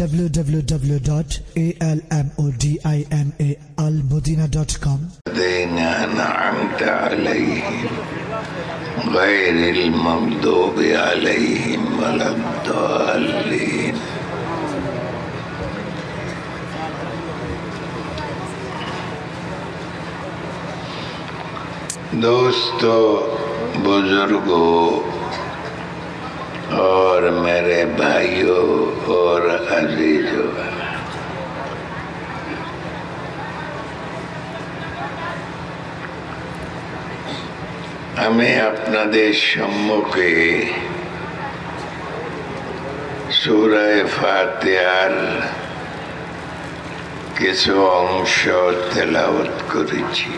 www.almodinaalmodina.com الذين أنعمت عليهم غير المغضوب عليهم ولا الضالين दोस्तों बुजुर्गों और मेरे भाइयों और अजीजों আমি আপনাদের সম্মুখে সুরায় ফাতেহার কিছু অংশ তেলাওয়াত করেছি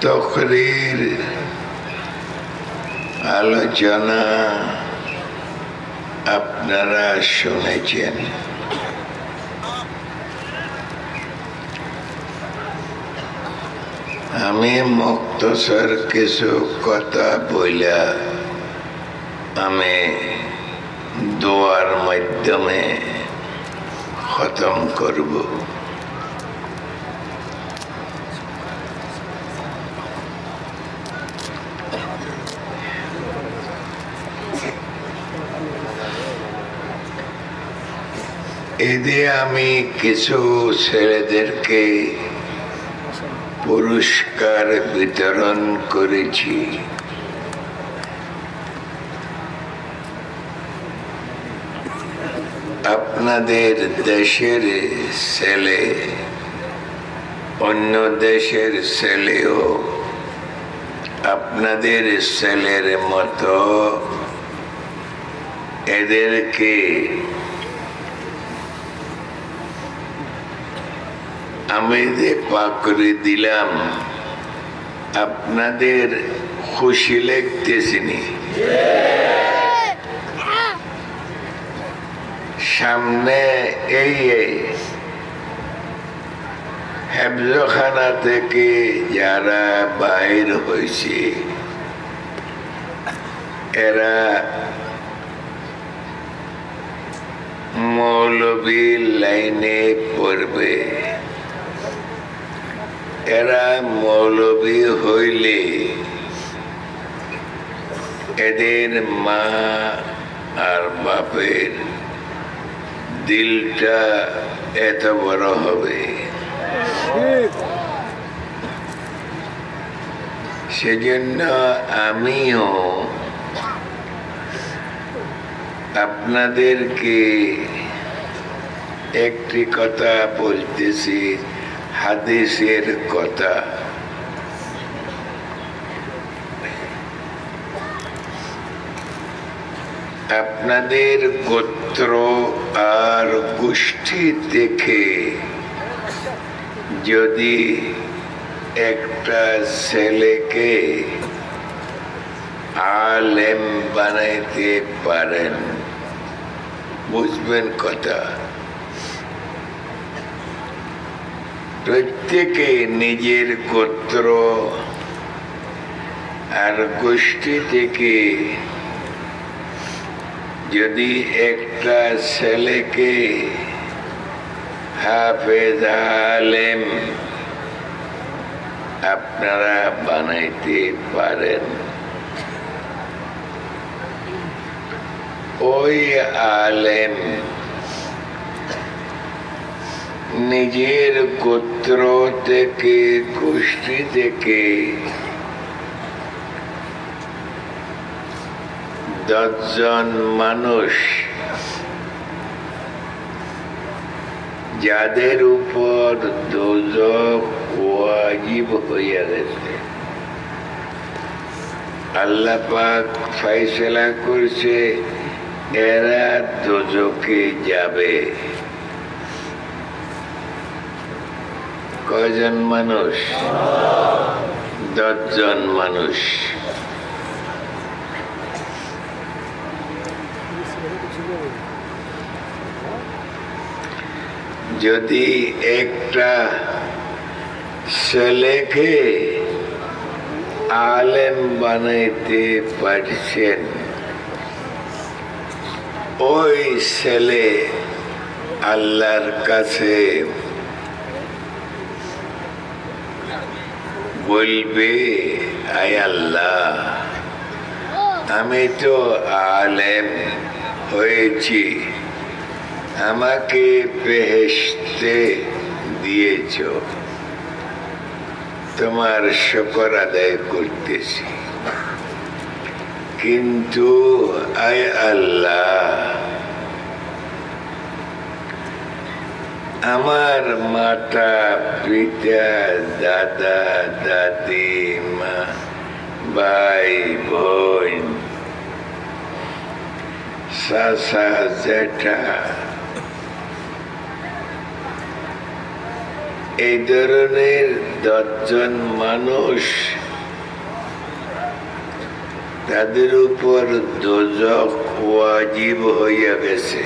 তকরির আলোচনা আপনারা শুনেছেন আমি মুক্তসর কিছু কথা বইলা আমি দোয়ার মাধ্যমে খতম করব এতে আমি কিছু ছেলেদেরকে পুরস্কার বিতরণ করেছি, আপনাদের দেশের ছেলে অন্য দেশের ছেলেও আপনাদের ছেলের মতো এদেরকে আমি যে পাকড়ে দিলাম। আপনাদের খুশি লাগতেছিনি সামনে এই হেফজখানা থেকে যারা বাইর হয়েছে, এরা মৌলবীর লাইনে পড়বে। এরা মৌলবী হইলে এদের মা আর বাপের দিলটা এত বড় হবে। সেজন্য আমিও আপনাদেরকে একটি কথা বলতেছি। হাদিসের কথা। আপনাদের গোত্র আর গোষ্ঠী দেখে যদি একটা ছেলেকে আলেম বানাইতে পারেন, বুঝবেন কথা। প্রত্যেকে নিজের গোত্র আর গোষ্ঠী থেকে যদি একটা ছেলেকে হাফেজ আলেম আপনারা বানাইতে পারেন, ওই আলেম নিজের গোত্র থেকে, গোষ্ঠী থেকে। দশজন মানুষ যাদের উপর দোজক হইয়া গেছে। আল্লাহ পাক ফাইসলা করছে, এরা দোজকে যাবে। কয়জন মানুষ? দশজন মানুষ। যদি একটা ছেলেকে আলেম বানাইতে পারছেন ওই ছেলে আল্লাহর কাছে বলবে, আয় আল্লাহ। আমি তো আলেম হয়েছি। আমাকে বেহেশতে দিয়েছ। তোমার শকর আদায় করতেছি। কিন্তু আয় আল্লাহ। আমার মাতা পিতা, দাদা, দাদি, মা, ভাই, বোন সাসা জেঠা, এই ধরনের দশজন মানুষ তাদের উপর দোজক ওয়াজিব হইয়া গেছে।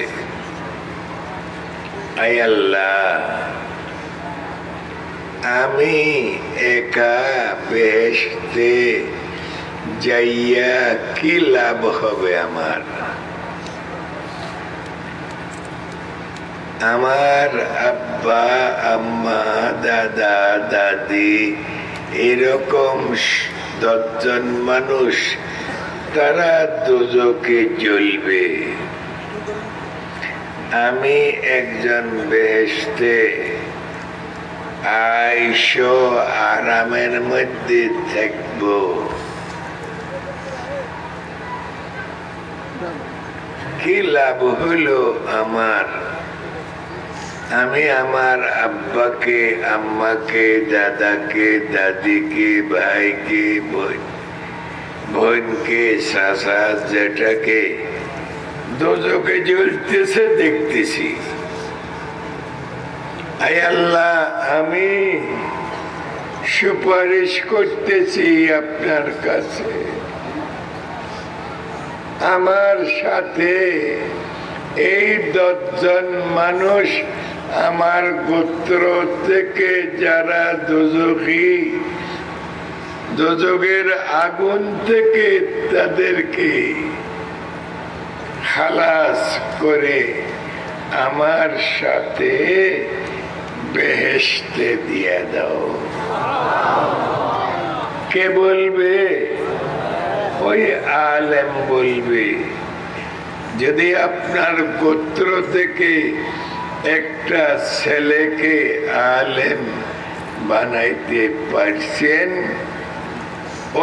আল্লাহ আমি একা বেহেশতে যাইয়া কি লাভ হবে আমার? আমার আব্বা, আম্মা, দাদা, দাদি এরকম দশজন মানুষ, তারা দুজকে জ্বলবে আমি একজন বেহেশতে। আইস আরামের মধ্যে থাকব। কি লাভ হলো আমার? আমি আমার আব্বাকে, আম্মাকে, দাদাকে, দাদিকে, ভাইকে, বোন বোনকে শাশা জেঠাকে দোজকে জ্বলতেছে, দেখতেছি। আল্লাহ, আমি সুপারিশ করতেছি আপনার কাছে। আমার সাথে এই দশজন মানুষ আমার গোত্র থেকে যারা দুজকি দুজকের আগুন থেকে তাদেরকে খালাস করে আমার সাথে বেহেশতে দিয়ে দাও। কে বলবে? ওই আলেম বলবে, যদি আপনার গোত্র থেকে একটা ছেলেকে আলেম বানাইতে পারছেন,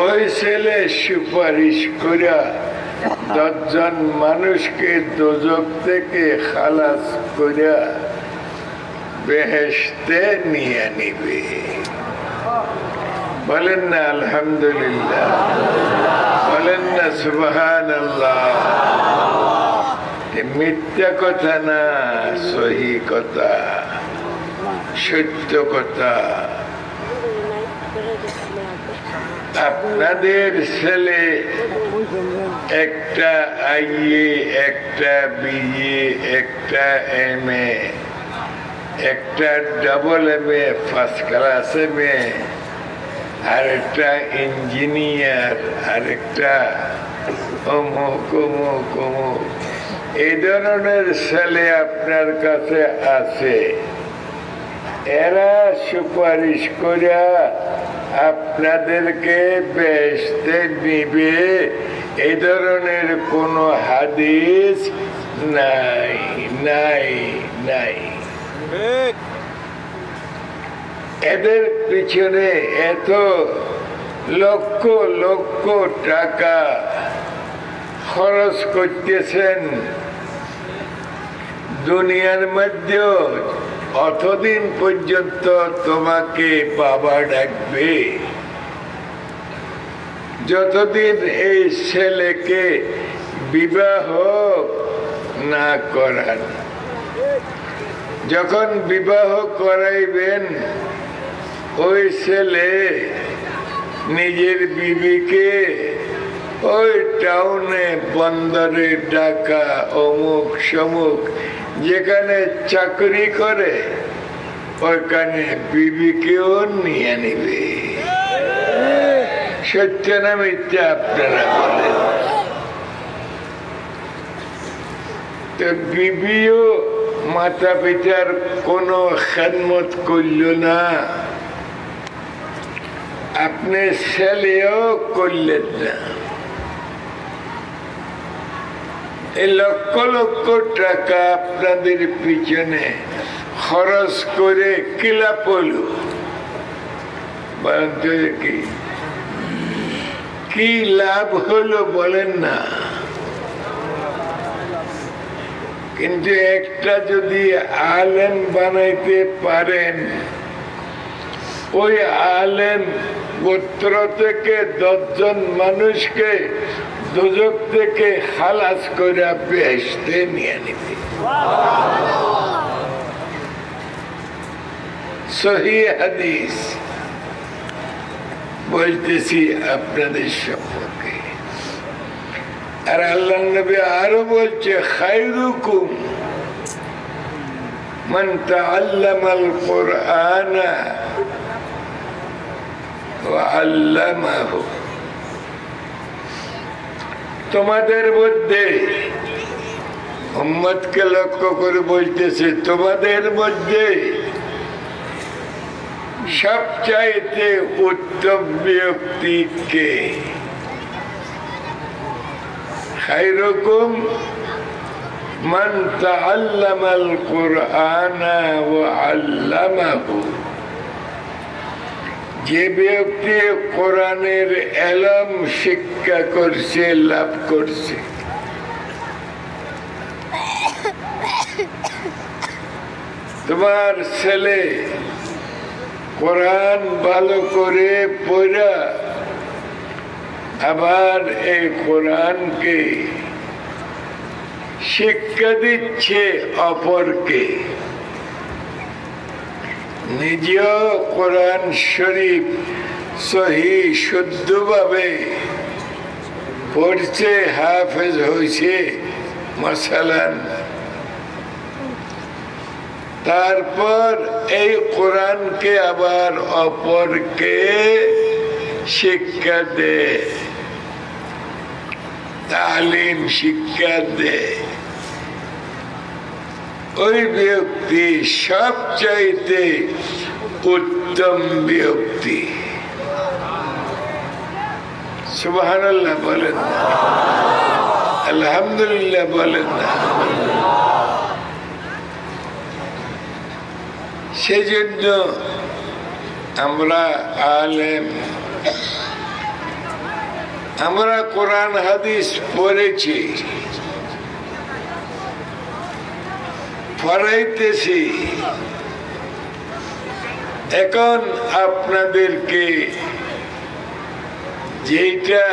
ওই ছেলে সুপারিশ করা দশজন মানুষকে দোজক থেকে খালাস করিয়া বেহেশতে নিয়ে নিবে। বলেন না, আলহামদুলিল্লাহ। বলেন না সুবহান মিথ্যা কথা না, সহি কথা। সত্য কথা। আপনাদের ছেলে একটা আইয়ে একটা বিয়ে একটা এম এ একটা double M A first class M A আর একটা ইঞ্জিনিয়ার আর একটা অমুক অমুক। এই ধরনের ছেলে আপনার কাছে আছে। এরা সুপারিশ করিয়া আপনাদেরকে বেসতে নিবে এই ধরনের কোনো হাদিস নাই নাই নাই। এদের পিছনে এত লক্ষ লক্ষ টাকা খরচ করতেছেন। দুনিয়ার মধ্যে অতদিন পর্যন্ত তোমাকে বাবা ডাকবে? যতদিন এই ছেলেকে বিবাহ না করান যখন বিবাহ করাইবেন, ওই ছেলে নিজের বিবিকে ওই টাউনে বন্দরে ডাকা অমুক সমুক যেখানে চাকরি করে, ওইখানে বিবি বিবিকেও নিয়ে নিবে। সত্য না মিথ্যা আপনারা বলেন? বিবিও মাতা পিতার কোন খেদমত করল না। আপনি ছেলেও করলেন না। লক্ষ লক্ষ টাকা আপনাদের পিছনে খরচ করে কিলা তো কি? কি লাভ হলো বলেন না। কিন্তু একটা যদি আলেম বানাইতে পারেন, ওই আলেম গোত্র থেকে দশজন মানুষকে দুজক থেকে খালাস করে বেসতে নিয়ে নিবে সহি হাদিস বলতেছি আপনাদের সম্পর্কে আর আল্লাহ নবী আরো বলছে খাইরুকুম من تعلم القرآن وعلمه তোমাদের মধ্যে মোহাম্মদকে লক্ষ্য করে বলতেছে, তোমাদের মধ্যে সবচাইতে উত্তম ব্যক্তি কে? খাইরকম মন্ত্র তাআল্লামাল কুরআনা ওয়া আল্লামাহু। যে ব্যক্তি কোরআনের এলম শিক্ষা করছে, লাভ করছে। তোমার ছেলে কোরআন ভালো করে পড়া, আবার এই কোরআনকে শিক্ষা দিচ্ছে অপরকে। নিজেও কোরআন শরীফ সহি শুদ্ধভাবে পড়ছে, হাফেজ হয়েছে মশালান তারপর এই কোরআনকে আবার অপরকে শিক্ষা দেয় তালিম শিক্ষা দেয় ওই ব্যক্তি সবচাইতে উত্তম ব্যক্তি। সুবাহান বলেন না। আলহামদুলিল্লাহ বলেন না। সেজন্য আমরা আলেম। আমরা কোরআন হাদিস পড়েছি। পড়াইতেছি এখন আপনাদেরকে যেটা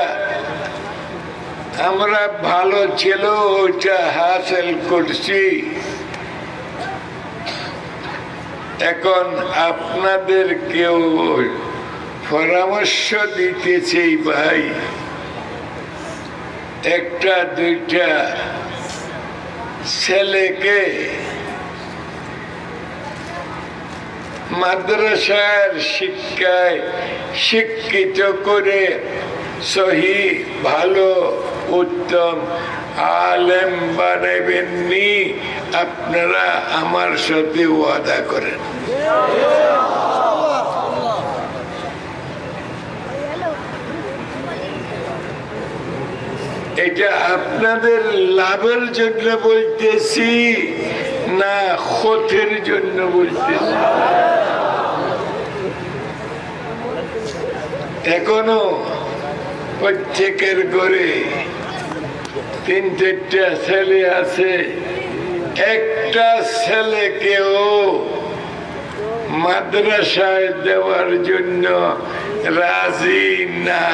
আমরা ভালো ছিল, ওইটা হাসিল করছি। এখন আপনাদেরকেও পরামর্শ দিতেছি ভাই। একটা দুইটা ছেলেকে মাদ্রাসার শিক্ষায় শিক্ষিত করে সহি, ভালো, উত্তম আলেম বানাবেননি আপনারা আমার সাথে ওয়াদা করেন। এটা আপনাদের লাভের জন্য বলতেছি। না ক্ষতির জন্য বলতেছি এখনও প্রত্যেকের ঘরে তিন চারটা ছেলে আছে। একটা ছেলেকেও মাদ্রাসায় দেওয়ার জন্য রাজি না।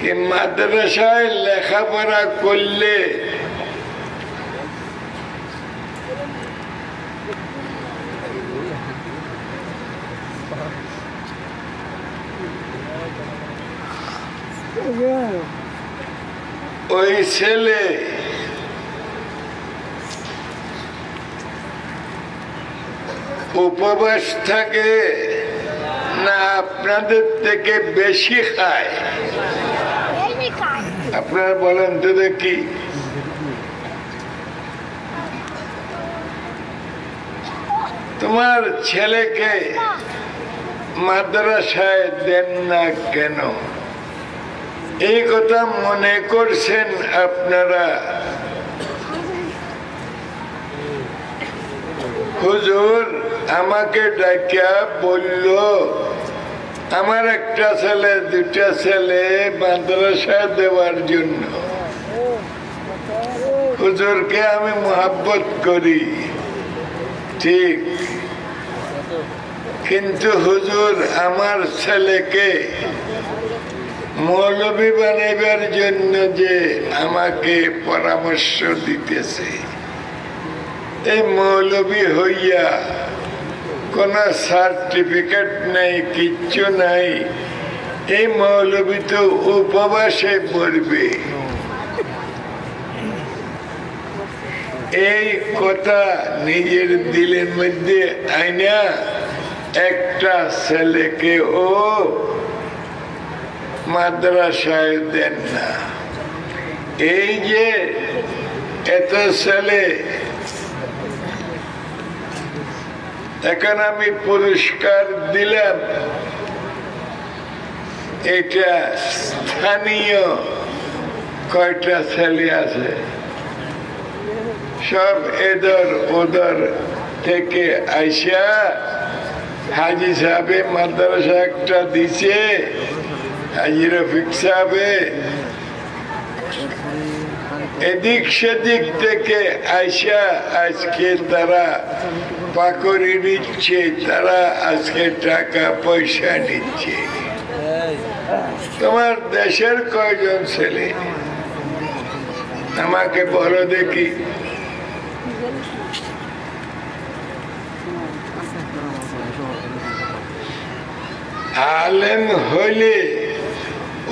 কি মাদ্রাসায় লেখাপড়া করলে ওই ছেলে উপবাস থাকে। না আপনাদের থেকে বেশি খায়। আপনারা বলেন তো দেখি তোমার ছেলেকে মাদ্রাসায় দেন না কেন? এই কথা মনে করছেন আপনারা? হুজুর আমাকে ডাকিয়া বলল আমার একটা ছেলে, দুটা ছেলে মাদ্রাসা দেওয়ার জন্য। হুজুরকে আমি মোহাব্বত করি। ঠিক। কিন্তু হুজুর আমার ছেলেকে মৌলবী বানাইবার জন্য যে আমাকে পরামর্শ দিতেছে। এই মৌলবী হইয়া কোন সার্টিফিকেট নাই, কিচ্ছু নাই। এই মৌলবী তো উপবাসে পড়বে এই কথা নিজের দিলের মধ্যে আইনা, একটা ছেলেকে ও মাদ্রাসায় দেন না। এই যে এত ছেলে এখন আমি পুরস্কার দিলাম। এটা স্থানীয় কয়টা ছেলে আছে? সব এদর ওদর থেকে আইসা হাজি সাহেবে মাদ্রাসা একটা দিছে, হাজি রফিক সাহেবে। এদিক সেদিক থেকে আইসা আজকে তারা পাকড়ি নিচ্ছে, তারা আজকে টাকা, পয়সা নিচ্ছে। তোমার দেশের কয়জন ছেলে? আমাকে বলো দেখি। আলেম হইলে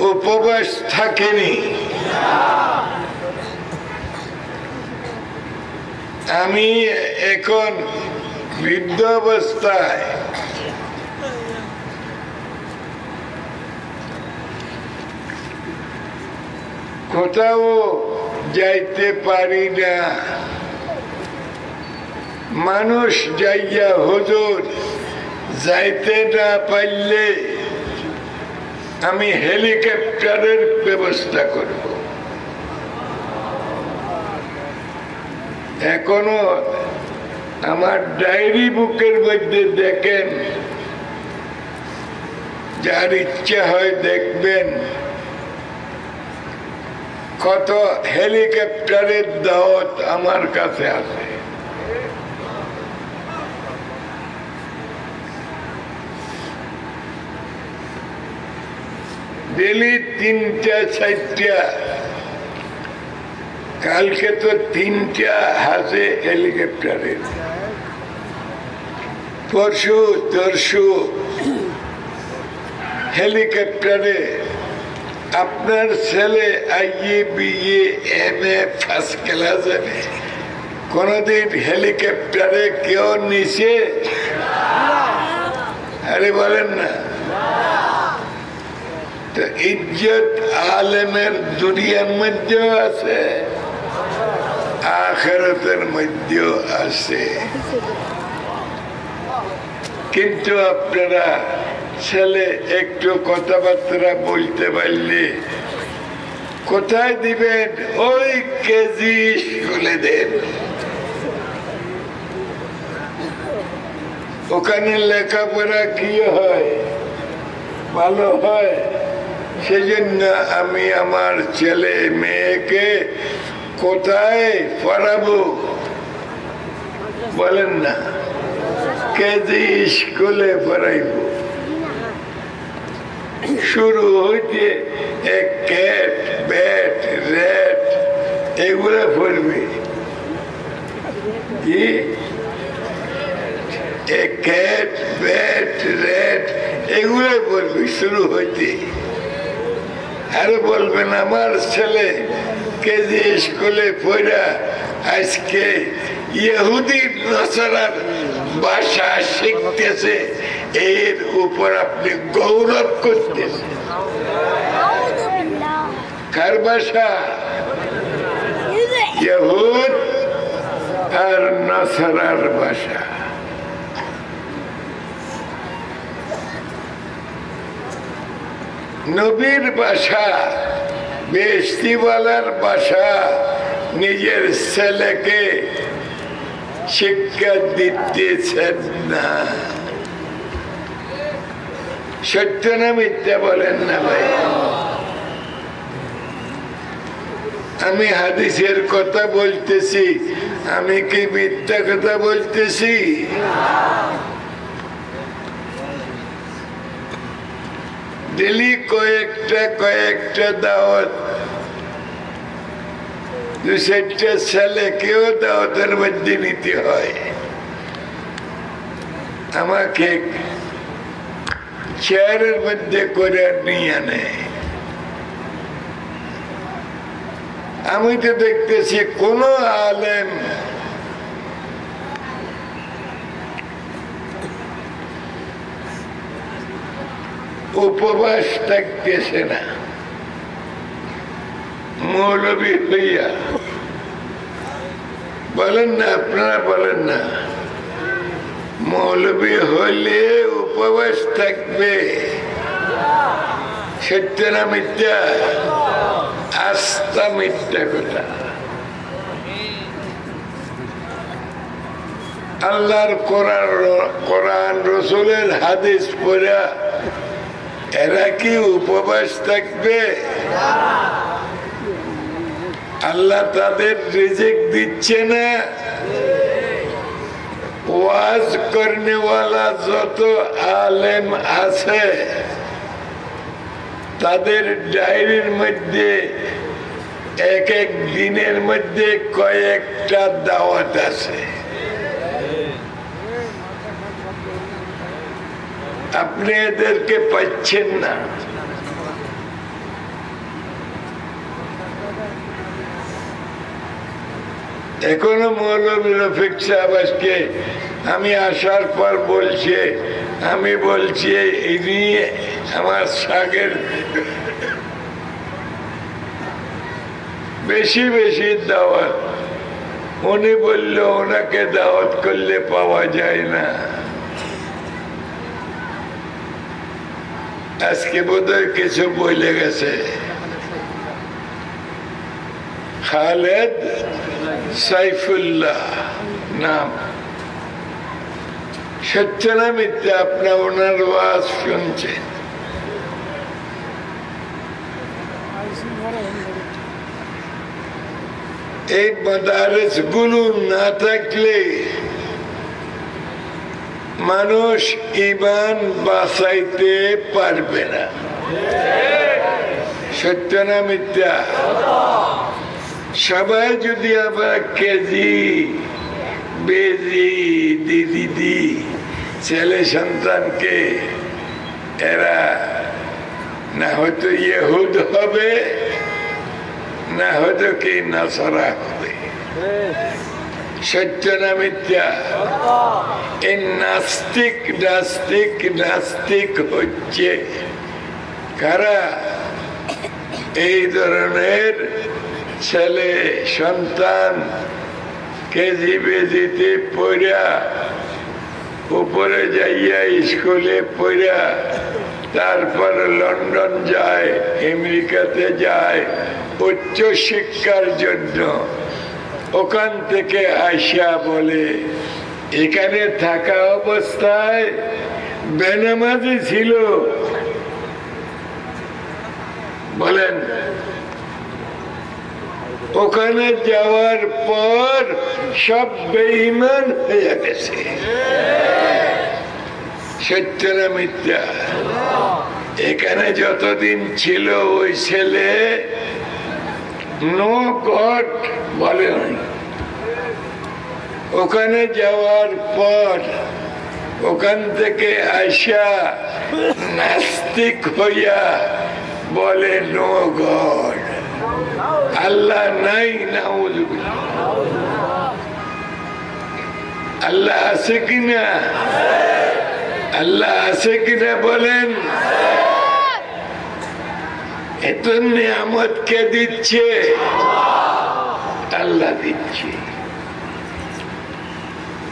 উপবাস থাকেনি। আমি এখন বৃদ্ধ অবস্থায় কোথাও যাইতে পারি না। মানুষ যাইয়া হুজুর, যাইতে না পারলে আমি হেলিকপ্টারের ব্যবস্থা করব। এখনও আমার ডায়েরি বুকের মধ্যে দেখেন। যার ইচ্ছা হয় দেখবেন। কত হেলিকপ্টারের দাওয়াত আমার কাছে আছে। ডেলি তিনটা, চারটা কালকে তো তিনটা হাসে হেলিকপ্টারের পরশু তরশু হেলিকপ্টারে আপনার ছেলে এম এ ফার্স্ট ক্লাস যাবে কোনদিন হেলিকপ্টারে কেউ নিচে আরে বলেন না। তো ইজ্জত আলেমের দুনিয়ার মধ্যেও আছে। আখেরতের মধ্যেও আছে। কিন্তু আপনারা ছেলে, একটু কথাবার্তা বলতে পারলে কোথায় দিবেন? ওই কেজি স্কুলে দেন। ওখানে লেখাপড়া কি হয়? ভালো হয়? সেজন্য আমি আমার ছেলে, মেয়েকে কোথায়? পড়াবো বলেন না। কেজি স্কুলে পড়াইব শুরু হইতে ক্যাট, ব্যাট র্যাট এগুলো পড়বে কি? ক্যাট, ব্যাট র্যাট এগুলো পড়বে শুরু হইতে। আরে বলবেন আমার ছেলে কেজি স্কুলে পড়া আজকে ইহুদি নসারার ভাষা শিখতেছে এর উপর আপনি গৌরব করতেছেন। কার ভাষা? ইহুদ আর নসারার ভাষা। নবীর ভাষা বেস্তিওয়ালার বাসা, নিজের ছেলেকে শিক্ষা দিতেছেন না। সত্য না মিথ্যা বলেন না ভাই? আমি হাদিসের কথা বলতেছি, আমি কি মিথ্যা কথা বলতেছি? ডেলি কয়েকটা কয়েকটা দাওয়াত। দু চারটা ছেলেকেও দাওয়াতের মধ্যে নিতে হয়। আমাকে চেয়ারের মধ্যে করে নিয়ে নেয় আমি তো দেখতেছি কোন আলেম উপবাস থাকতেছে না। মৌলবী হইয়া বলেন না, আপনারা বলেন না, মৌলবী হলে উপবাস থাকবে। সত্য না মিথ্যা? আস্থা মিথ্যা কথা। আল্লাহর কোরআন কোরআন রসুলের হাদিস পড়া এরা কি উপবাস থাকবে? আল্লাহ তাদের রিজিক দিচ্ছে না? ওয়াজ করনেওয়ালা যত আলেম আছে, তাদের ডায়েরির মধ্যে এক এক দিনের মধ্যে কয়েকটা দাওয়াত আছে। আপনি এদেরকে পাচ্ছেন না। এখনও মৌলবী রফিক সাহেব আজকে আমি আসার পর বলছে, আমি বলছি ইনি আমার শাকের বেশি বেশি দাওয়াত। উনি বলল, ওনাকে দাওয়াত করলে পাওয়া যায় না। আজকে বোধহয় কিছু বলে গেছে। খালেদ সাইফুল্লাহ নাম। সত্য না মিথ্যা আপনার ওনার ওয়াজ শুনছেন। এই মাদারেসগুলো না থাকলে মানুষ ইমান বাঁচাইতে পারবে না। সত্য না মিথ্যা? সবাই যদি আবার কেজি, বেজি দিদি ছেলে সন্তানকে এরা না হয়তো ইহুদ হবে, না হয়তো কি নাসরা হবে। সত্য না মিথ্যা এই নাস্তিক নাস্তিক নাস্তিক হচ্ছে কারা? এই ধরনের ছেলে, সন্তান, কেজি বেজিতে পড়া উপরে যাইয়া স্কুলে পড়া তারপর লন্ডন যায়, আমেরিকাতে যায় উচ্চ শিক্ষার জন্য। ওখান থেকে আইসা বলে, এখানে থাকা অবস্থায় বেনামাজি ছিল। বলেন, ওখানে যাওয়ার পর সব বেইমান হয়ে গেছে। সত্য না মিথ্যা? এখানে যতদিন ছিল ওই ছেলে নো বলে ওখানে যাওয়ার পর ওখান থেকে আসা নাস্তিক হইয়া বলে নো গড আল্লাহ নাই না আল্লাহ আছে কিনা? আল্লাহ আছে কিনা বলেন? এত নিয়ামত কে দিচ্ছে আল্লাহ দিচ্ছে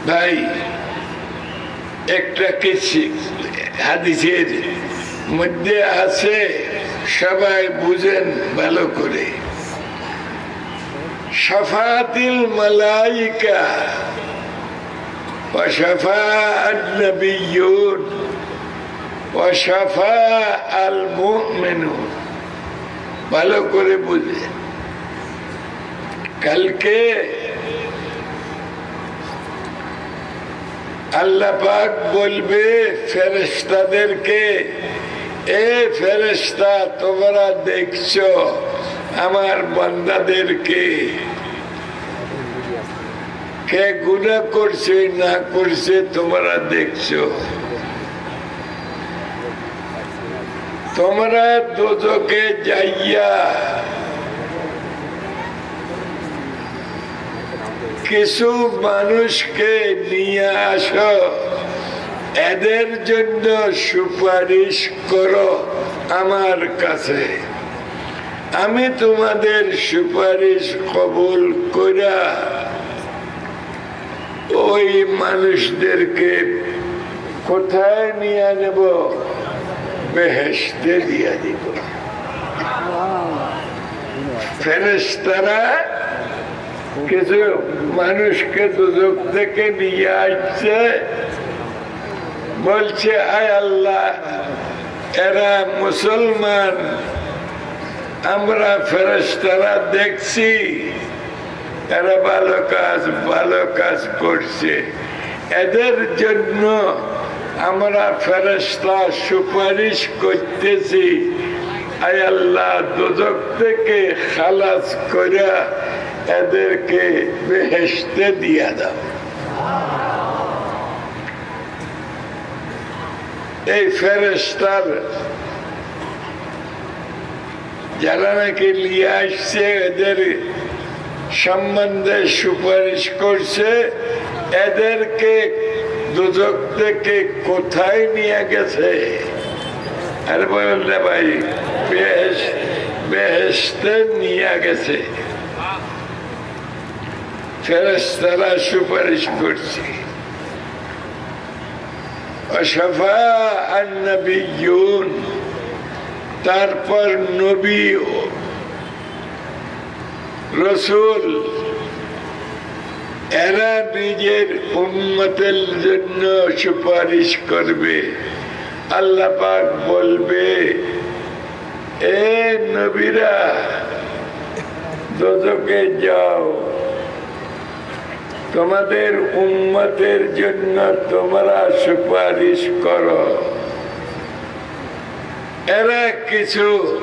ভাই একটা কিছু হাদিসের মধ্যে আছে সবাই বুঝেন ভালো করে শফাতিল মালাইকা وشفاء النبيون وشفاء المؤمنون ভালো করে বুঝে। কালকে আল্লাহ পাক বলবে ফেরেস্তাদেরকে এ ফেরেস্তা তোমরা দেখছ আমার বান্দাদেরকে। কে গুণা করছে, না করছে, তোমরা দেখছ। তোমরা দুজকে যাইয়া কিছু মানুষকে নিয়ে আসো। এদের জন্য সুপারিশ করো আমার কাছে। আমি তোমাদের সুপারিশ কবুল করা ওই মানুষদেরকে কোথায় নিয়ে নেব বেহেস্তে দিয়ে দিব। ফেরেস্তারা কিছু মানুষকে দুদক থেকে নিয়ে আসছে। বলছে, আয় আল্লাহ, এরা মুসলমান। আমরা ফেরেস্তারা দেখছি, এরা ভালো কাজ ভালো কাজ করছে। এদের জন্য আমরা ফেরস্তা সুপারিশ করতেছি, আয় আল্লাহ দুদক থেকে খালাস করে এদেরকে বেহেস্তে দিয়া দাও। এই ফেরেস্তার যারা নাকি নিয়ে আসছে, এদের সম্বন্ধে সুপারিশ করছে, এদেরকে দুদক থেকে কোথায় নিয়ে গেছে? আর বলেন না ভাই বেহেস বেহেস্তে নিয়ে গেছে। সুপারিশ করছে। তারপর নবী রসুল এরা নিজের উন্মতের জন্য সুপারিশ করবে। আল্লাহ পাক বলবে, এ নবীরা দোদকে যাও। তোমাদের উন্মতের জন্য তোমরা সুপারিশ করো। এরা কিছু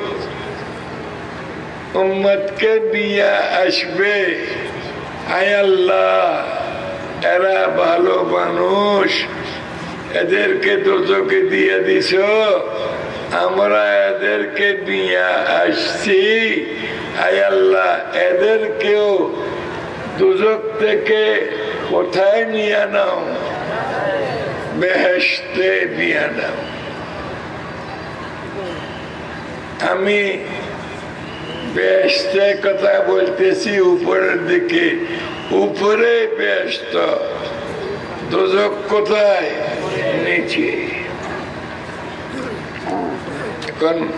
উম্মতকে নিয়ে আসবে। আয় আল্লাহ, এরা ভালো মানুষ। এদেরকে দোজকে দিয়ে দিছ আমরা এদেরকে নিয়ে আসছি। আয় আল্লাহ, এদেরকেও দুজক থেকে কোথায় নিয়ে নাও? বেহেস্তে নিয়ে নাও। আমি ব্যস্ত কথা বলতেছি উপরের দিকে। উপরে ব্যস্ত। দুজক কোথায়? নিচে। এখন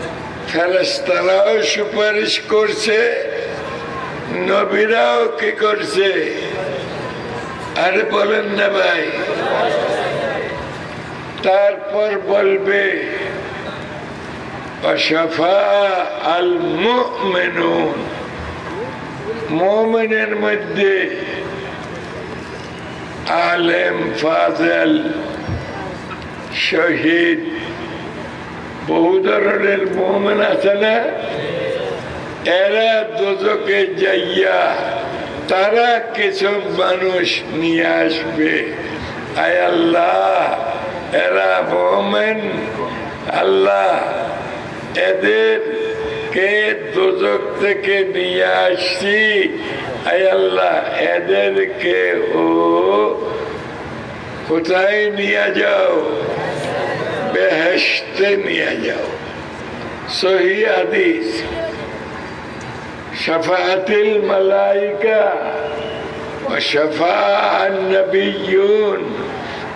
ফেরস্তারাও সুপারিশ করছে, নবীরাও কি করছে? আরে বলেন না ভাই। তারপর বলবে মুমিনের মধ্যে আলেম ফাজল, শহীদ, বহু ধরনের মোমেন আছে না? এরা দুজকে যাইয়া তারা কিছু মানুষ নিয়ে আসবে। আয় আল্লাহ, এরা মোমেন, আল্লাহ এদের কে দুজক থেকে নিয়ে আসছি আয় আল্লাহ এদেরকে ও কোথায় নিয়ে যাও বেহেশতে নিয়ে যাও সহি হাদিস শফাতিল মালাইকা وشفاء النبيون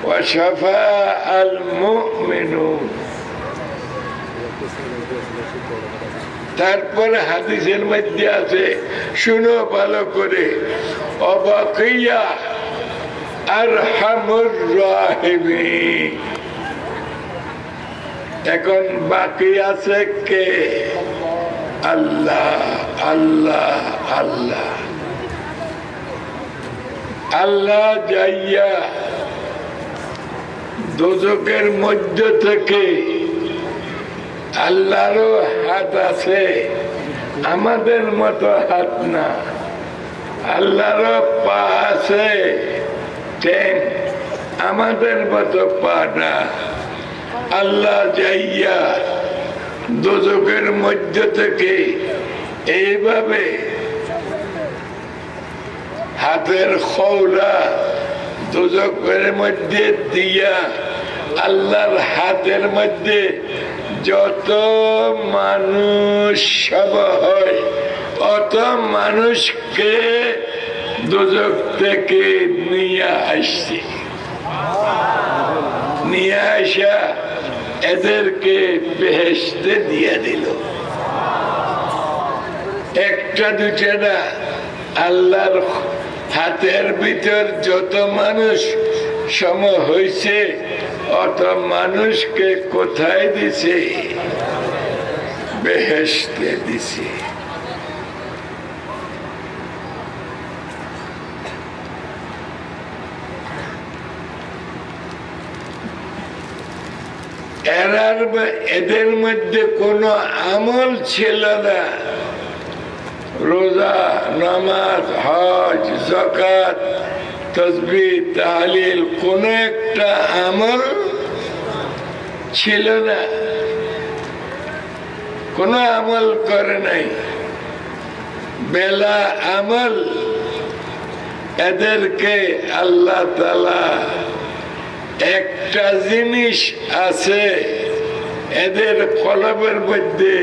وشفاء المؤمنون তারপরে হাদিসের মধ্যে আছে, শুনো ভালো করে, অবাকিয়া আর হামুর এখন বাকি আছে কে? আল্লাহ আল্লাহ আল্লাহ। আল্লাহ যাইয়া দোজকের মধ্য থেকে আল্লাহরও হাত আছে, আমাদের মতো হাত না। আল্লাহরও পা আছে আমাদের মতো পা না। আল্লাহ যাইয়া দোজকের মধ্য থেকে এইভাবে হাতের খৌলা দুজকের মধ্যে দিয়া আল্লাহর হাতের মধ্যে যত মানুষ সব হয়, অত মানুষকে দুজক থেকে নিয়ে আসছে। নিয়ে আসা এদেরকে বেহেস্তে দিয়ে দিল। একটা দুটা না, আল্লাহর হাতের ভিতর যত মানুষ সম হয়েছে অত মানুষকে কোথায় দিছে? বেহেস্তে দিছে। এরার এদের মধ্যে কোনো আমল ছিল না। রোজা, নামাজ, হজ জকাত তসবি তাহলিল কোন একটা আমল ছিল না। কোনো আমল করে নাই। বেলা আমল এদেরকে আল্লাহ তালা একটা জিনিস আছে, এদের কলবের মধ্যে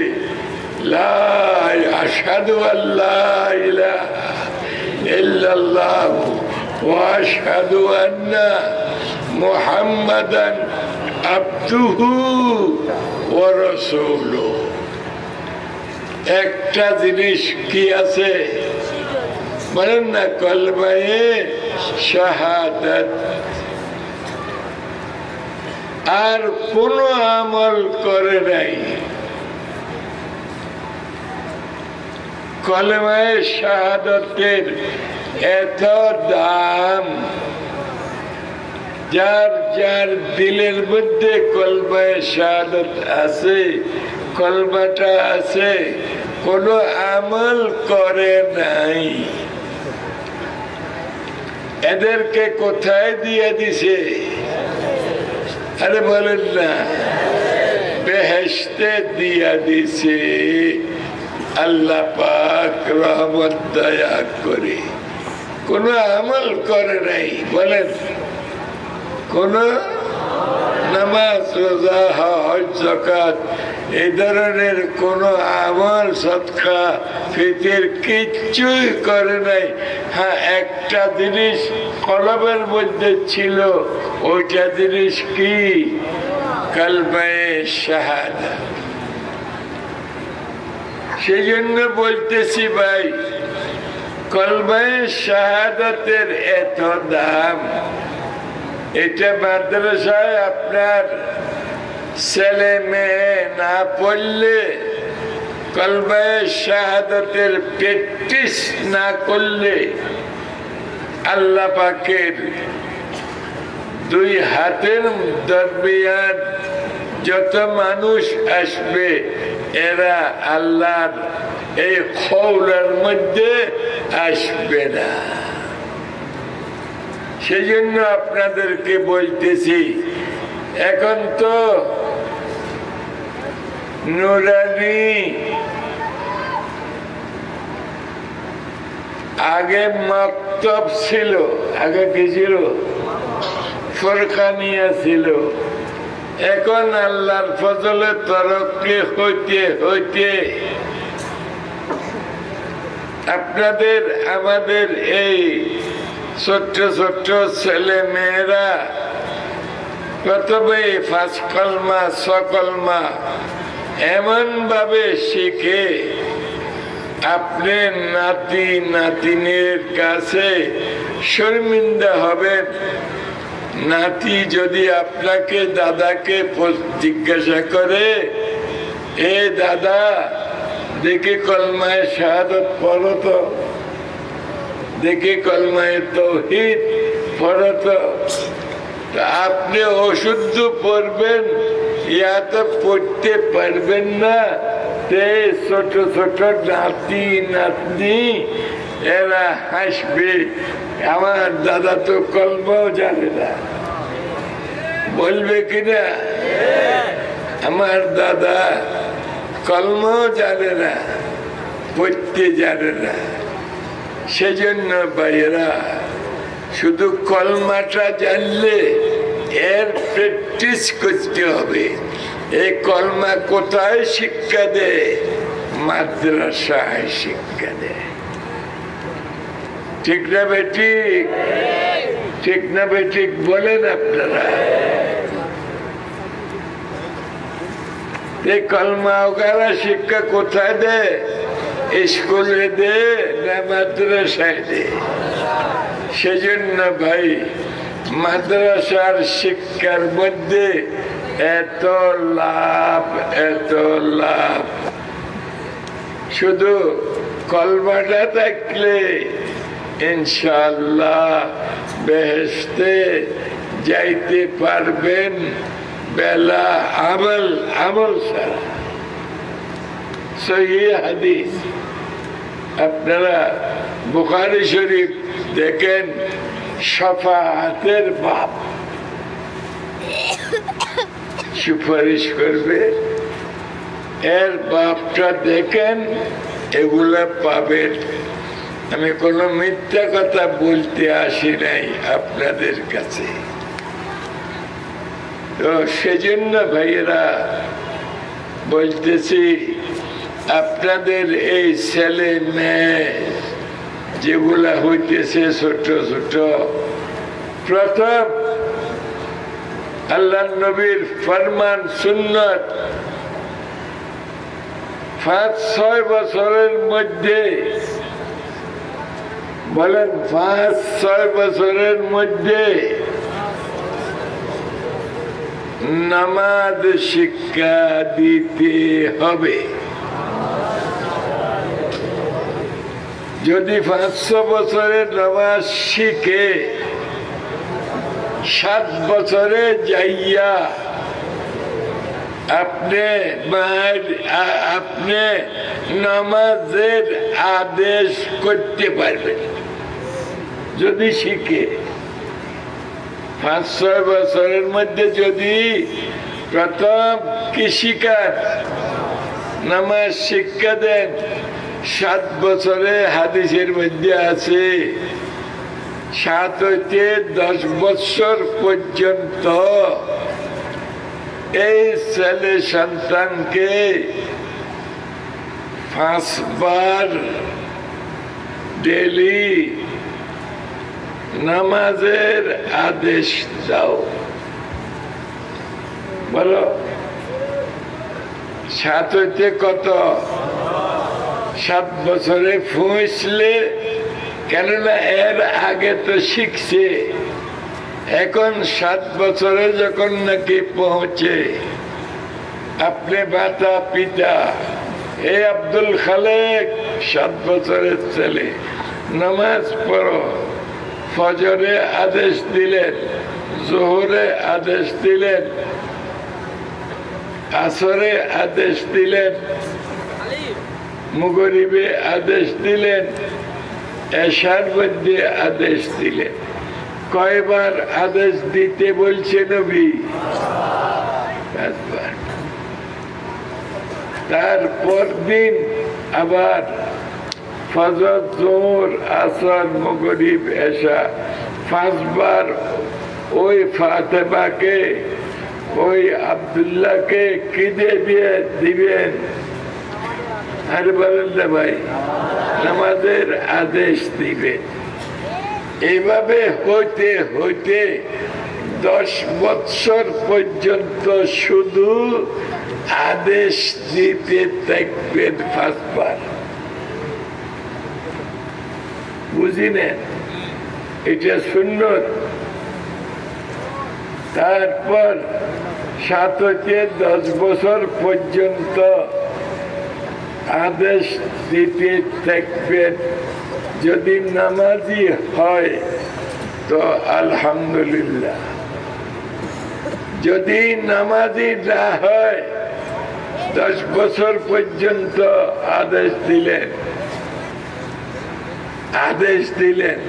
আসাদু আল্লাহ واشهد ان محمدا عبده ورسوله একটা জিনিস কি আছে বলেন না কলবায়ে শাহাদাত আর কোন আমল করে নাই কলমায় শাহাদতের এত দাম, যার যার দিলের মধ্যে কলমায় শাহাদত আছে, কলমাটা আছে, কোন আমল করে নাই। এদেরকে কোথায় দিয়ে দিছে? আরে বলেন না বেহেস্তে দিয়া দিছে। আল্লাহ পাক রহমত দয়া করে। কোন আমল করে নাই, বলেন। কোন নামাজ, রোজা ধরনের আমল কিচ্ছুই করে নাই। হ্যাঁ একটা জিনিস মধ্যে ছিল, ওইটা জিনিস কি? কালবায় শাহাদা। সেই জন্য বলতেছি ভাই, কলবায় শাহাদাতের এত দাম। এটা মাদ্রাসায় আপনার ছেলে মেয়ে না পড়লে কলবায় শাহাদাতের প্র্যাকটিস না করলে আল্লাহ পাকের দুই হাতের দরমিয়ান যত মানুষ আসবে, এরা আল্লাহর এই খৌলার মধ্যে আসবে না। সেজন্য আপনাদেরকে বলতেছি, এখন তো নুরানি আগে মক্তব ছিল, আগে কি ছিল? ফরকানিয়া ছিল। এখন আল্লাহর ফজলে তরককে হইতে হইতে আপনাদের, আমাদের এই ছোট্ট ছোট্ট ছেলে মেয়েরা প্রথমে ফাঁস কলমা সকলমা এমন ভাবে শিখে আপনি নাতি, নাতিনের কাছে শর্মিন্দা হবেন। নাতি যদি আপনাকে দাদাকে জিজ্ঞাসা করে, এ দাদা, দেখে কলমায় শাহাদত পড়ো তো। দেখে কলমায় তৌহিদ পড়ো তো। আপনি অশুদ্ধ পড়বেন ইয়া তো পড়তে পারবেন না। ছোট ছোট নাতি, নাতনি এরা হাসবে, আমার দাদা তো কলমাও জানে না। বলবে কিনা? আমার দাদা কলমাও জানে না, পড়তে জানে না। সেজন্য ভাইয়েরা, শুধু কলমাটা জানলে এর প্র্যাকটিস করতে হবে। এই কলমা কোথায় শিক্ষা দেয়? মাদ্রাসায় শিক্ষা দেয়। ঠিক না বেঠিক ঠিক না বেঠিক বলেন আপনারা। এই কলমা শিক্ষা কোথায় দেয় স্কুলে দে না মাদ্রাসায় দে? সেজন্য ভাই, মাদ্রাসার শিক্ষার মধ্যে এত লাভ এত লাভ। শুধু কলমাটা থাকলে ইনশাল্লাহ বেহেস্তে যাইতে পারবেন। বেলা আমল আমল ছাড়া। সহি হাদিস। আপনারা বুখারি শরীফ দেখেন সফাহাতের বাপ। সুপারিশ করবে। এর বাপটা দেখেন, এগুলা পাবেন। আমি কোনো মিথ্যা কথা বলতে আসি নাই আপনাদের কাছে। তো সেজন্য ভাইয়েরা, বলতেছি, আপনাদের এই ছেলে মেয়ে যেগুলা হইতেছে ছোট ছোট, প্রথম আল্লাহ নবীর ফরমান সুন্নত। পাঁচ, ছয় বছরের মধ্যে বলেন, পাঁচ, ছয় বছরের মধ্যে নামাজ শিক্ষা দিতে হবে। যদি পাঁচশো বছরের নামাজ শিখে সাত বছরে যাইয়া আপনি আপনি নামাজের আদেশ করতে পারবেন। যদি শিখে, পাঁচ, ছয় বছরের মধ্যে যদি প্রথম কৃষিকাজ নামাজ শিক্ষা দেন। সাত বছরে হাদিসের মধ্যে আছে, সাত হইতে দশ বছর পর্যন্ত এই ছেলে সন্তানকে পাঁচবার ডেলি নামাজের আদেশ দাও। বলো, সাত হইতে কত? সাত বছরে ফুঁসলে কেননা এর আগে তো শিখছে। এখন সাত বছরে যখন নাকি পৌঁছে, আপনি মাতা, পিতা, এ আব্দুল খালেক, সাত বছরের ছেলে, নামাজ পড়ো, ফজরে আদেশ দিলেন, জোহরে আদেশ দিলেন, আসরে আদেশ দিলেন, মুগরিবে আদেশ দিলেন, এশার মধ্যে আদেশ দিলেন। কয়বার আদেশ দিতে বলছে নবী? তারপর দিন আবার ফজর জোর আসর, মগরিব, এশা পাঁচবার ওই ফাতেমাকে, ওই আবদুল্লাহকে কিনে দিয়ে দিবেন। আর বলেন ভাই, নামাজের আদেশ দিবেন। এইভাবে হইতে হইতে দশ বৎসর পর্যন্ত শুধু আদেশ দিতে থাকবেন পাঁচবার বুঝি নেন এটা সুন্দর তারপর সাত হতে দশ বছর পর্যন্ত আদেশ দিতে থাকবেন যদি নামাজি হয়, তো আলহামদুলিল্লাহ। যদি নামাজি না হয়, দশ বছর পর্যন্ত আদেশ দিলেন। আদেশ দিলেন।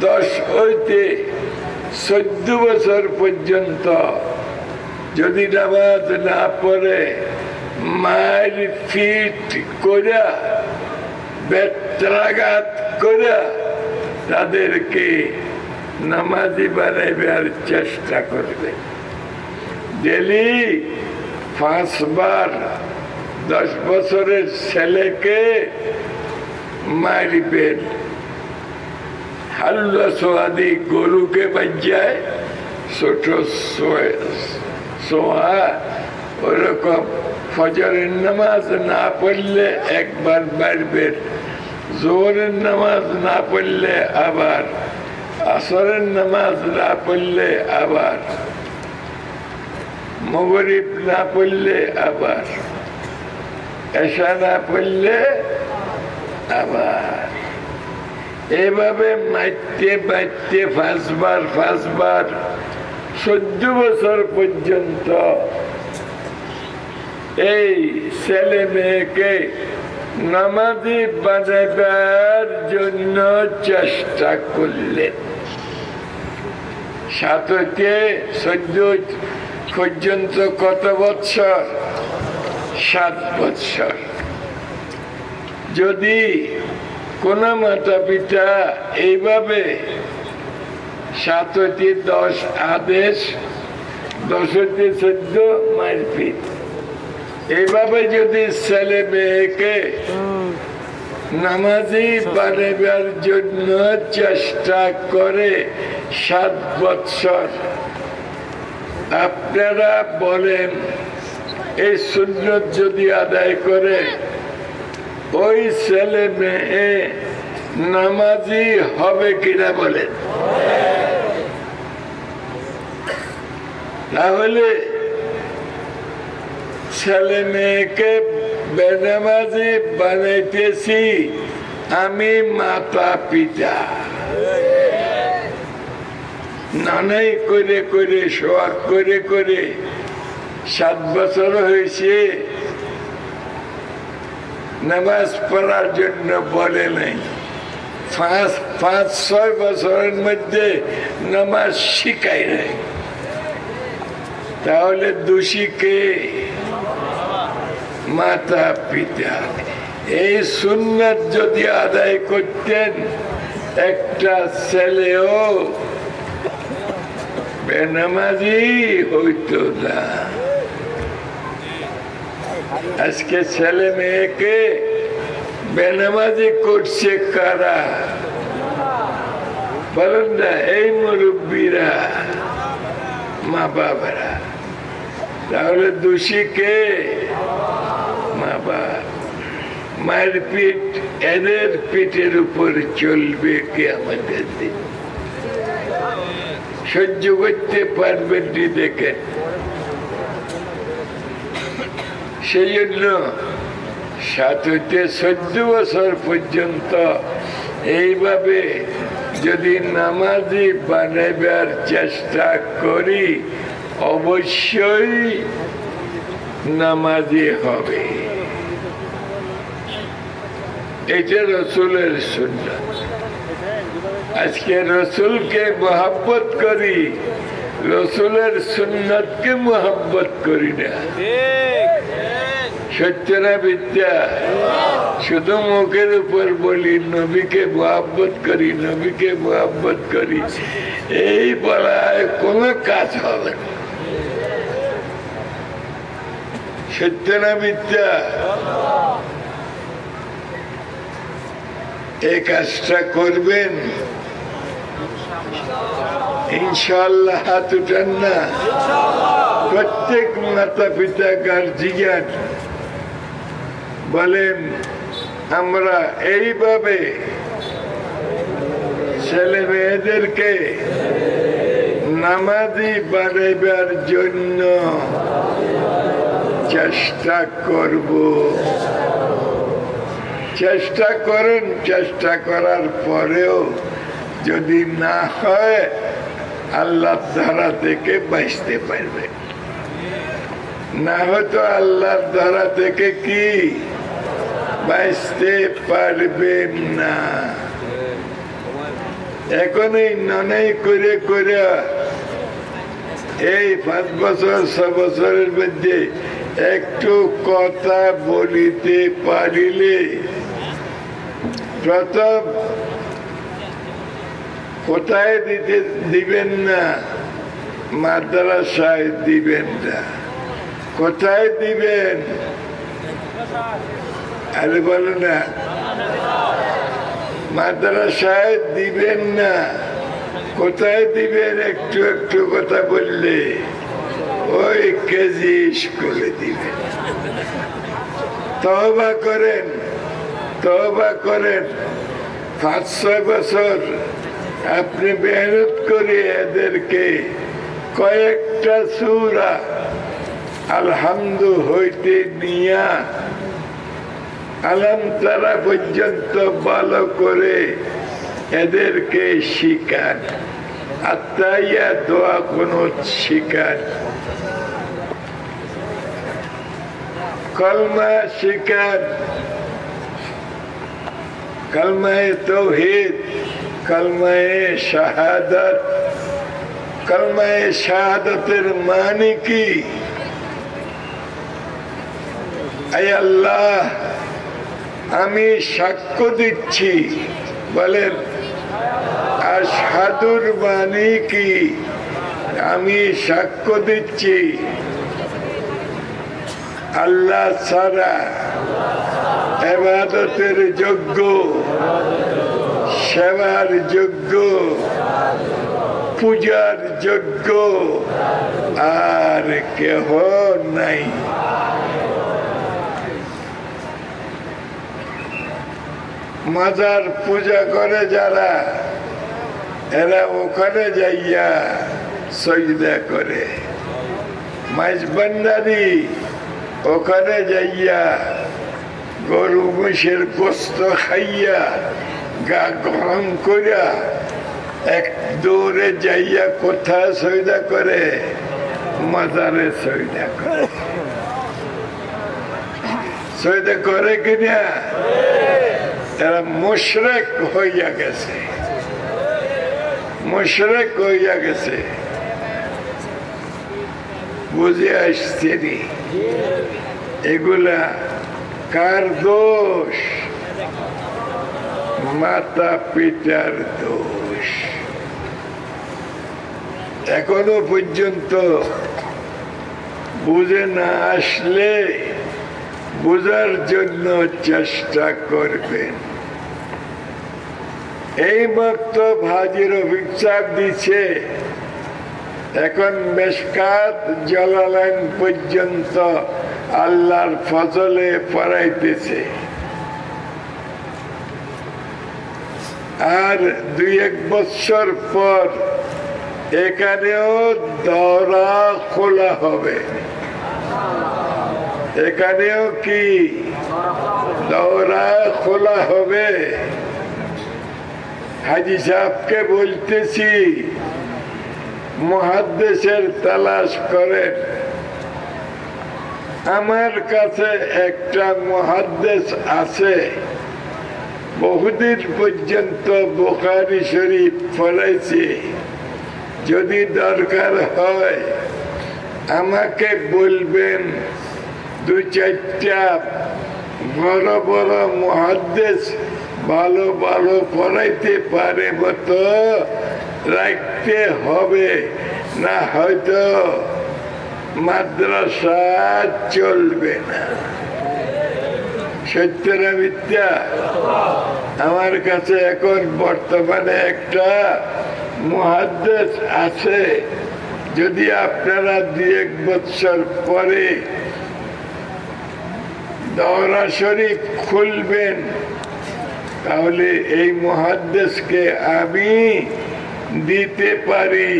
দশ হইতে চোদ্দ বছর পর্যন্ত যদি নামাজ না পড়ে, মায়ের ফিট করা বেত্রাঘাত করা তাদেরকে নামাজি বানাইবার চেষ্টা করবে। ডেলি পাঁচবার দশ বছরের ছেলেকে মারিবেন হাল্লা সোয়াদি গরুকে বাজ্যায় ছোট সোয়া ওরকম ফজরের নামাজ না পড়লে একবার বাড়বেন জোরের নামাজ না পড়লে আবার, আসরের নামাজ না পড়লে আবার, মগরিব না পড়লে আবার এসা না পড়লে আবার। এভাবে মাইতে মাইতে ফাঁসবার ফাঁসবার চোদ্দ বছর পর্যন্ত এই ছেলে মেয়েকে নামাজি বানাবার জন্য চেষ্টা করলেন সাতকে চোদ্দ পর্যন্ত কত বৎসর? সাত বৎসর। যদি কোন মাতা পিতা এইভাবে সাত হতে দশ আদেশ দশ হতে চোদ্দ মারপিট এইভাবে যদি ছেলে মেয়েকে নামাজি বানাবার জন্য চেষ্টা করে সাত বৎসর আপনারা বলেন এই সুন্নত যদি আদায় করে ওই ছেলে মেয়ে নামাজি হবে কিনা বলেন? তাহলে ছেলে মেয়েকে বেনামাজি বানাইতেছি, আমি মাতা পিতা। নানাই করে করে সোয়াগ করে করে সাত বছর হয়েছে নামাজ পড়ার জন্য বলে নাই। পাঁচ পাঁচ, ছয় বছরের মধ্যে নামাজ শিখাই নাই। তাহলে দোষী কে? মাতা পিতা এই সুন্নত যদি আদায় করতেন, একটা ছেলেও বেনামাজি হইতো না। আজকে ছেলে মেয়েকে বেনামাজি করছে কারা? বলেন না, এই মুরব্বীরা মা বাবারা তাহলে দোষী কে? মা মায়ের পিঠ এদের পিঠের উপর চলবে কে আমাদের সহ্য করতে পারবেন দেখেন সেই জন্য সাত হইতে চোদ্দ বছর পর্যন্ত এইভাবে যদি নামাজি বানাইবার চেষ্টা করি অবশ্যই নামাজি হবে। এটা রসুলের সুন্নাত। আজকে রসুলকে মোহাব্বত করি, রসুলের সুন্নতকে মোহাব্বত করি না। সত্য না বিদ্যা শুধু মুখের উপর বলি, নবীকে মোহাব্বত করি, নবীকে মোহাব্বত করি। এই বলায় কোনো কাজ হবে না। সত্য না বিদ্যা এই কাজটা করবেন। ইনশাল্লাহ হাত উঠান না। প্রত্যেক মাতা পিতা গার্জিয়ান বলেন, আমরা এইভাবে ছেলে মেয়েদেরকে নামাজি বাড়াইবার জন্য চেষ্টা করব। চেষ্টা করেন, চেষ্টা করার পরেও যদি না হয় আল্লাহ ধারা থেকে বাঁচতে পারবে। না হয়তো আল্লাহর ধারা থেকে কি বাঁচতে পারবেন না। এখনই ননেই করে করে, এই পাঁচ বছর ছ বছরের মধ্যে একটু কথা বলিতে পারিলে প্রথম কোথায় দিতে দিবেন না, মাদ্রাসায় দিবেন না। কোথায় দিবেন? আরে বলো না। মাদ্রাসায় দিবেন না। কোথায় দিবেন? একটু একটু কথা বললে। ওই কেজি স্কুলে দিবেন তহবা করেন তহবা করেন। পাঁচ, ছয় বছর আপনি মেহনত করে এদেরকে কয়েকটা সুরা আলহামদু হইতে নিয়া আলাম তারা পর্যন্ত ভালো করে এদেরকে শিখান। আত্মাইয়া দোয়া কোনো শিখান। কলমা শিখান কলমায় তৌহিদ কলমায় শাহাদত কলমায় শাহাদতের মানে কি? আল্লাহ, আমি সাক্ষ্য দিচ্ছি। বলেন আসাদুর বাণী কি? আমি সাক্ষ্য দিচ্ছি। আল্লাহ ছাড়া এবাদতের যোগ্য, সেবার যোগ্য, পূজার যোগ্য আর কেহ নাই। মাজার পূজা করে যারা, এরা ওখানে যাইয়া সজদা করে। মাইজবান্ডারি ওখানে যাইয়া গরু মহিষের গোস্ত খাইয়া গা গরম করিয়া এক দৌড়ে যাইয়া কোথায় সৈদা করে? মাজারে সৈদা করে। সৈদা করে কিনা? এরা মুশরেক হইয়া গেছে। মুশরেক হইয়া গেছে। বুঝে আসছে এগুলা কার দোষ? মাতা পিতার দোষ। এখনও পর্যন্ত বুঝে না আসলে বোঝার জন্য চেষ্টা করবেন। এই বক্তব হাজির অভিশাপ দিচ্ছে এখন মেসকাত জলালাইন পর্যন্ত আল্লাহর ফজলে পড়াইতেছে আর দুই এক বৎসর পর এখানেও দরা খোলা হবে। এখানেও কি দৌড়া খোলা হবে? হাজি সাহেবকে বলতেছি মহাদেশের তালাশ করেন আমার কাছে একটা মহাদেশ আছে। বহুদিন পর্যন্ত বোকারি শরীফ পড়াইছি যদি দরকার হয়, আমাকে বলবেন দু চারটা বড় বড় মহাদেশ ভালো ভালো পড়াইতে পারে মতো। রাখতে হবে। না হয়তো মাদ্রাসা চলবে না। সত্যরা বিদ্যা আমার কাছে এখন বর্তমানে একটা মহাদেশ আছে। যদি আপনারা দু এক বৎসর পরে দৌড়া শরীফ খুলবেন, তাহলে এই মহাদেশকে আমি দিতে পারি,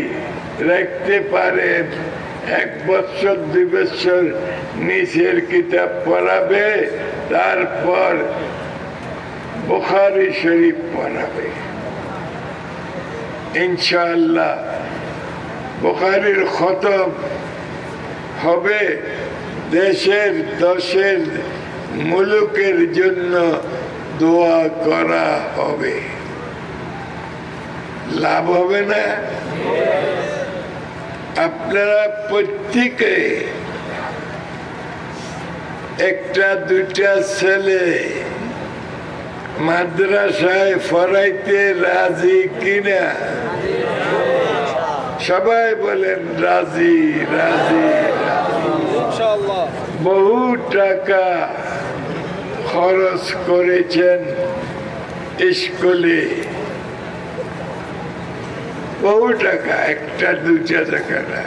রাখতে পারেন এক বছর, দুই বছর নিচের কিতাব পড়াবে, তারপর বুখারি শরীফ পড়াবে। ইনশাআল্লাহ বুখারির খতম হবে দেশের, দশের মুলুকের জন্য দোয়া করা হবে। লাভ হবে না। আপনারা প্রত্যেকে একটা, দুইটা ছেলে মাদ্রাসায় ফরাইতে রাজি কিনা? সবাই বলেন, রাজি রাজি বহু টাকা খরচ করেছেন স্কুলে। বহু টাকা একটা দুটা টাকা না।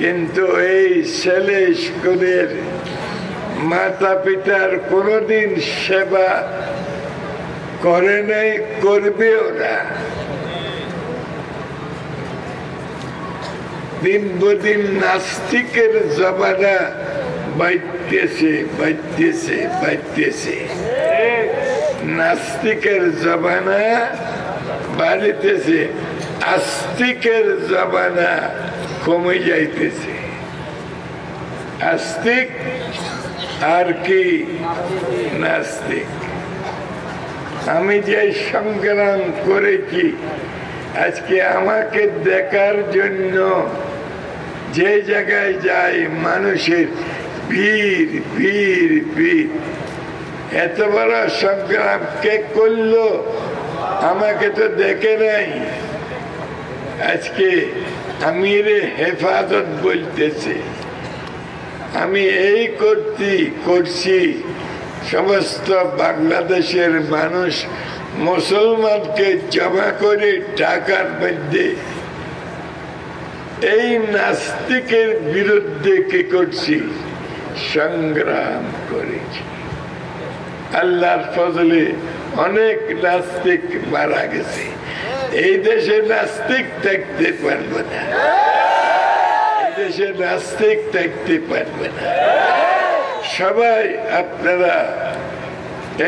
কিন্তু এই ছেলে স্কুলের মাতা পিতার কোনোদিন সেবা করে নাই, করবেও না। দিন বদিন নাস্তিকের জমানা বাইতেছে বাইতেছে বাইতেছে নাস্তিকের জমানা বাড়িতেছে। আস্তিকের জমানা কমে যাইতেছে। আস্তিক আর কি নাস্তিক? আমি যে সংগ্রাম করেছি, আজকে আমাকে দেখার জন্য যে জায়গায় যাই মানুষের ভিড় ভিড় ভিড় এত বড় সংগ্রাম কে করল? আমাকে তো দেখে নাই। আজকে আমির হেফাজত বলতেছে। আমি এই করছি করছি সমস্ত বাংলাদেশের মানুষ মুসলমানকে জমা করে টাকার মধ্যে। এই নাস্তিকের বিরুদ্ধে কি করছি? সংগ্রাম করেছি। আল্লাহর ফজলে অনেক নাস্তিক মারা গেছে। এই দেশে নাস্তিক থাকতে পারবে না। এই দেশে নাস্তিক থাকতে পারবে না। সবাই আপনারা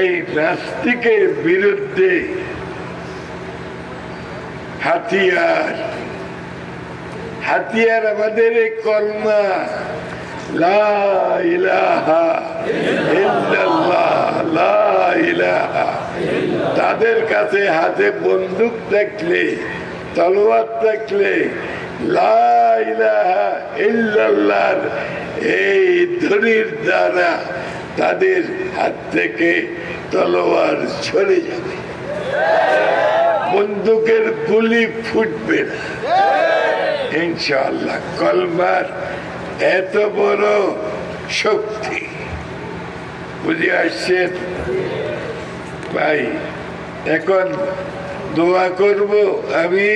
এই নাস্তিকের বিরুদ্ধে হাতিয়ার হাতিয়ার আমাদের এই কলমা লা ইলাহা ইল্লাল্লাহ, লা ইলাহা। তাদের কাছে হাতে বন্দুক থাকলে তলোয়ার থাকলে লা ইলাহা ইল্লাল্লাহর এই ধ্বনির দ্বারা তাদের হাত থেকে তলোয়ার ছড়ে যাবে বন্দুকের গুলি ফুটবে না ইনশাআল্লাহ কলমার এত বড় শক্তি বুঝে আসছেন? ভাই এখন দোয়া করব আমি